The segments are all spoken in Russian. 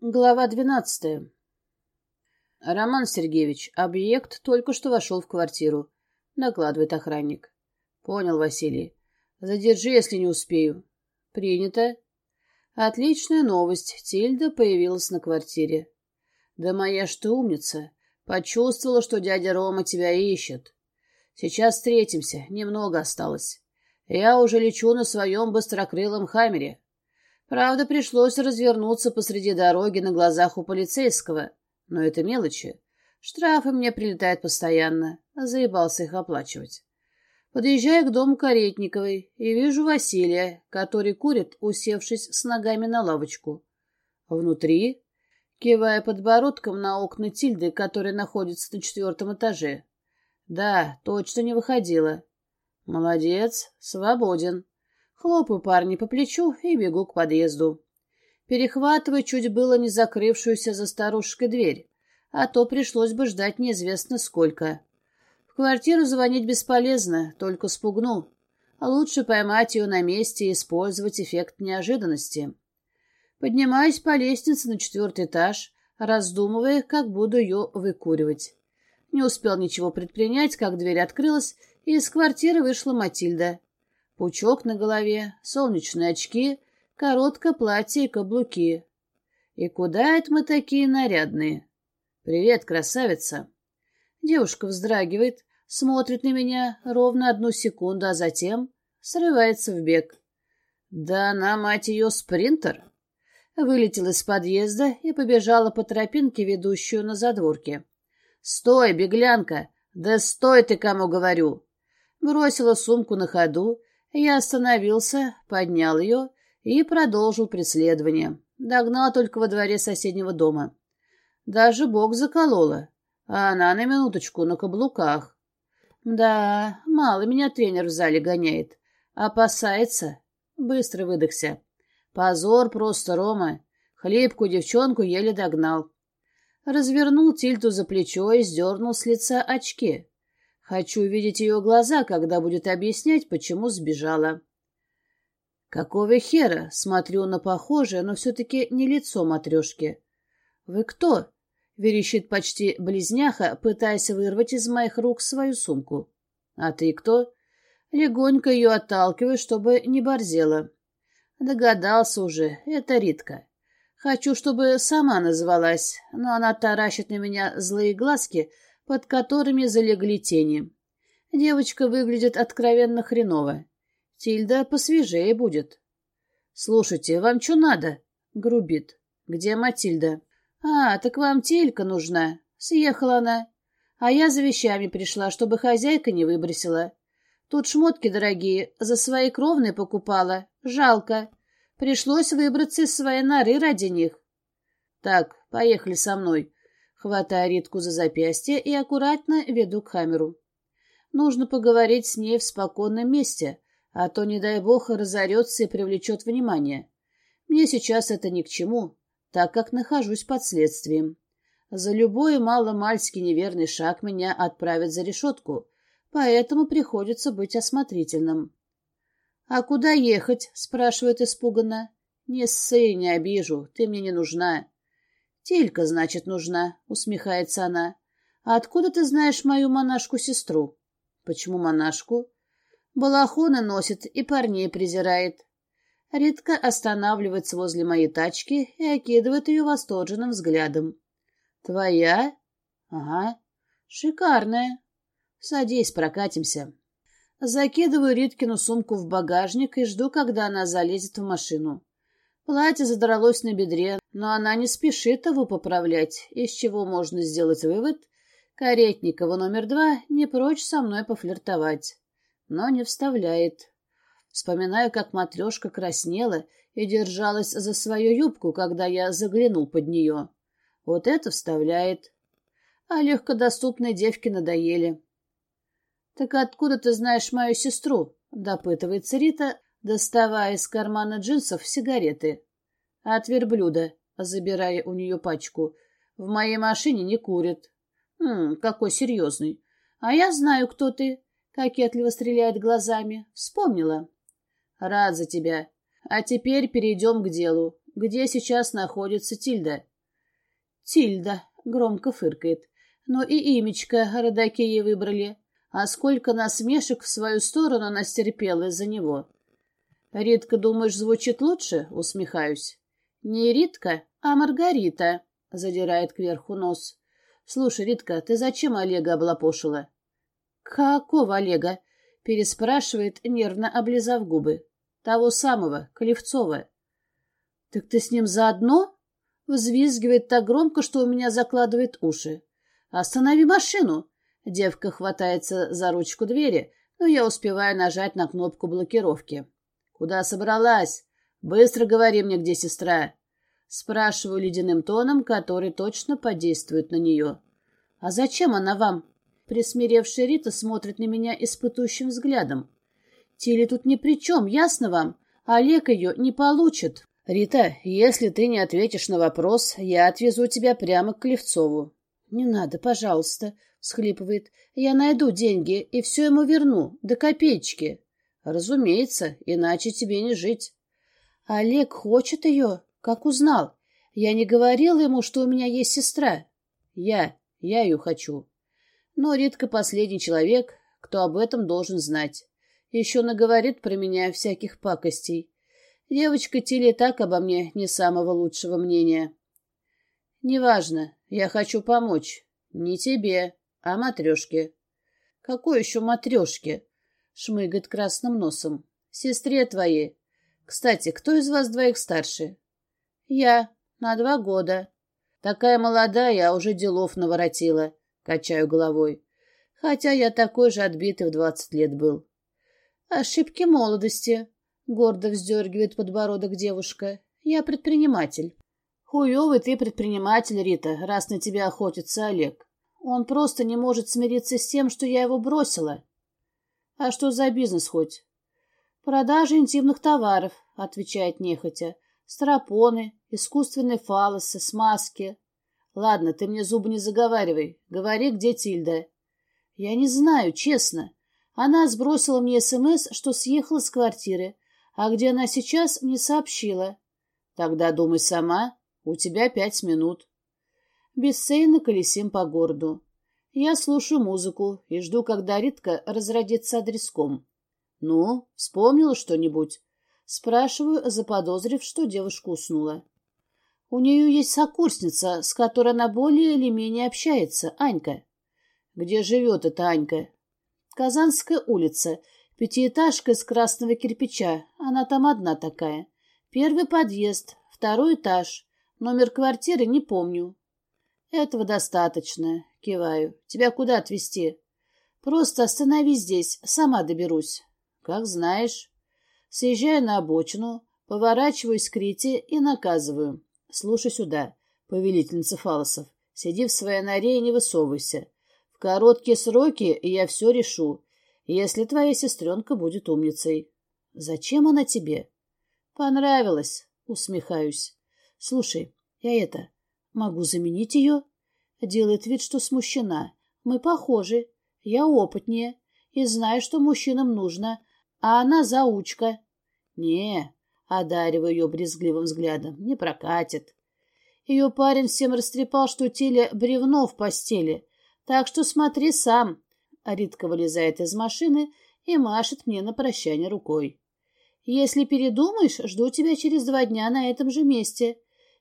Глава двенадцатая. Роман Сергеевич, объект только что вошел в квартиру, накладывает охранник. Понял, Василий. Задержи, если не успею. Принято. Отличная новость. Тильда появилась на квартире. Да моя что умница. Почувствовала, что дядя Рома тебя ищет. Сейчас встретимся, немного осталось. Я уже лечу на своем быстрокрылом хаммере. Правда, пришлось развернуться посреди дороги на глазах у полицейского. Но это мелочи. Штрафы мне прилетают постоянно. Заебался их оплачивать. Подъезжаю к дому Каретниковой и вижу Василия, который курит, усевшись с ногами на лавочку. Внутри, кивая подбородком на окна Тильды, которые находятся на четвертом этаже. Да, точно не выходила. Молодец, свободен. Хлопаю парни по плечу и бегу к подъезду. Перехватываю чуть было не закрывшуюся за старушкой дверь, а то пришлось бы ждать неизвестно сколько. В квартиру звонить бесполезно, только спугну. А лучше поймать ее на месте и использовать эффект неожиданности. Поднимаюсь по лестнице на четвертый этаж, раздумывая, как буду ее выкуривать. Не успел ничего предпринять, как дверь открылась, и из квартиры вышла Матильда. Пучок на голове, солнечные очки, короткое платье и каблуки. И куда это мы такие нарядные? Привет, красавица. Девушка вздрагивает, смотрит на меня ровно одну секунду, а затем срывается в бег. Да она, мать ее, спринтер. Вылетела из подъезда и побежала по тропинке, ведущую на задворке. «Стой, беглянка! Да стой ты, кому говорю!» Бросила сумку на ходу, я остановился, поднял ее и продолжил преследование. Догнал только во дворе соседнего дома. Даже бог заколола, а она на минуточку на каблуках. Да, мало меня тренер в зале гоняет. Опасается. Быстро выдохся. Позор просто, Рома. Хлипкую девчонку еле догнал. Развернул тильту за плечо и сдернул с лица очки. Хочу видеть ее глаза, когда будет объяснять, почему сбежала. Какого хера? Смотрю на похожее, но все-таки не лицо матрешки. Вы кто? Верещит почти близняха, пытаясь вырвать из моих рук свою сумку. А ты кто? Легонько ее отталкиваю, чтобы не борзела. Догадался уже, это Ритка. Хочу, чтобы сама называлась, но она таращит на меня злые глазки — под которыми залегли тени. Девочка выглядит откровенно хреново. Тильда посвежее будет. «Слушайте, вам что надо?» — грубит. «Где Матильда?» «А, так вам телька нужна. Съехала она. А я за вещами пришла, чтобы хозяйка не выбросила. Тут шмотки дорогие, за свои кровные покупала. Жалко. Пришлось выбраться из своей норы ради них. Так, поехали со мной. Хватаю Ритку за запястье и аккуратно веду к Хамеру. Нужно поговорить с ней в спокойном месте, а то, не дай бог, разорется и привлечет внимание. Мне сейчас это ни к чему, так как нахожусь под следствием. За любой маломальски неверный шаг меня отправят за решетку, поэтому приходится быть осмотрительным. — А куда ехать? — спрашивает испуганно. — Не ссы, не обижу, ты мне не нужна. «Тилька, значит, нужна», — усмехается она. «А откуда ты знаешь мою монашку-сестру?» «Почему монашку?» «Балахоны носит и парней презирает». Ритка останавливается возле моей тачки и окидывает ее восторженным взглядом. «Твоя?» «Ага. Шикарная. Садись, прокатимся». Закидываю Риткину сумку в багажник и жду, когда она залезет в машину. Платье задралось на бедре, но она не спешит его поправлять, из чего можно сделать вывод. Каретникова номер два не прочь со мной пофлиртовать, но не вставляет. Вспоминаю, как матрешка краснела и держалась за свою юбку, когда я заглянул под нее. Вот это вставляет. А легкодоступные девки надоели. — Так откуда ты знаешь мою сестру? — допытывается Рита, доставая из кармана джинсов сигареты. От верблюда, забирая у нее пачку. В моей машине не курят. Хм, какой серьезный. А я знаю, кто ты. Кокетливо стреляет глазами. Вспомнила. Рад за тебя. А теперь перейдем к делу. где сейчас находится Тильда. Тильда громко фыркает. Но и имечко родаки ей выбрали. А сколько насмешек в свою сторону настерпела из-за него. «Ритка, думаешь, звучит лучше?» — усмехаюсь. «Не Ритка, а Маргарита», — задирает кверху нос. «Слушай, Ритка, ты зачем Олега облапошила?» «Какого Олега?» — переспрашивает, нервно облизав губы. «Того самого, Клевцова». «Так ты с ним заодно?» — взвизгивает так громко, что у меня закладывает уши. «Останови машину!» Девка хватается за ручку двери, но я успеваю нажать на кнопку блокировки. «Куда собралась? Быстро говори мне, где сестра!» Спрашиваю ледяным тоном, который точно подействует на нее. «А зачем она вам?» Присмиревшая Рита смотрит на меня испытующим взглядом. «Тили тут ни при чем, ясно вам? Олег ее не получит». «Рита, если ты не ответишь на вопрос, я отвезу тебя прямо к Клевцову». «Не надо, пожалуйста», — схлипывает. «Я найду деньги и все ему верну, до копеечки». «Разумеется, иначе тебе не жить». «Олег хочет ее? Как узнал? Я не говорила ему, что у меня есть сестра». «Я, я ее хочу». Но Ритка последний человек, кто об этом должен знать. Еще наговорит про меня всяких пакостей. Девочка Тилли так обо мне не самого лучшего мнения. «Неважно, я хочу помочь. Не тебе, а матрешке». «Какой еще матрешке?» — шмыгает красным носом. «Сестре твоей. Кстати, кто из вас двоих старше?» «Я. На два года. Такая молодая, а уже делов наворотила». Качаю головой. Хотя я такой же отбитый в двадцать лет был. «Ошибки молодости», — гордо вздергивает подбородок девушка. «Я предприниматель». Хуёвый ты предприниматель, Рита, раз на тебя охотится Олег. Он просто не может смириться с тем, что я его бросила. А что за бизнес хоть? Продажа интимных товаров, отвечает нехотя. Страпоны, искусственные фалосы, смазки. Ладно, ты мне зубы не заговаривай. Говори, где Тильда. Я не знаю, честно. Она сбросила мне СМС, что съехала с квартиры, а где она сейчас, не сообщила. Тогда думай сама. У тебя пять минут. Бесцельно колесим по городу. Я слушаю музыку и жду, когда Ритка разродится адреском. Ну, вспомнила что-нибудь? Спрашиваю, заподозрив, что девушка уснула. У нее есть сокурсница, с которой она более или менее общается, Анька. Где живет эта Анька? Казанская улица, пятиэтажка из красного кирпича. Она там одна такая. Первый подъезд, второй этаж. Номер квартиры не помню. Этого достаточно, киваю. Тебя куда отвезти? Просто остановись здесь, сама доберусь. Как знаешь. Съезжаю на обочину, поворачиваюсь к Рите и наказываю. Слушай сюда, повелительница фалосов. Сиди в своей норе и не высовывайся. В короткие сроки я все решу, если твоя сестренка будет умницей. Зачем она тебе? Понравилось, усмехаюсь. Слушай, я это, могу заменить ее? Делает вид, что смущена. Мы похожи. Я опытнее и знаю, что мужчинам нужно, а она заучка. Не, одариваю ее брезгливым взглядом, не прокатит. Ее парень всем растрепал, что теле бревно в постели, так что смотри сам. Ритка вылезает из машины и машет мне на прощание рукой. Если передумаешь, жду тебя через два дня на этом же месте.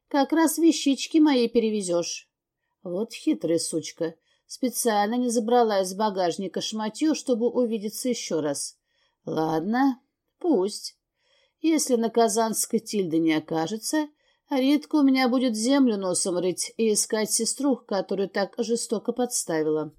Как раз вещички мои перевезешь. Вот хитрая сучка. Специально не забрала из багажника шматье, чтобы увидеться еще раз. Ладно, пусть. Если на Казанской Тильды не окажется, Ритка у меня будет землю носом рыть и искать сестру, которую так жестоко подставила.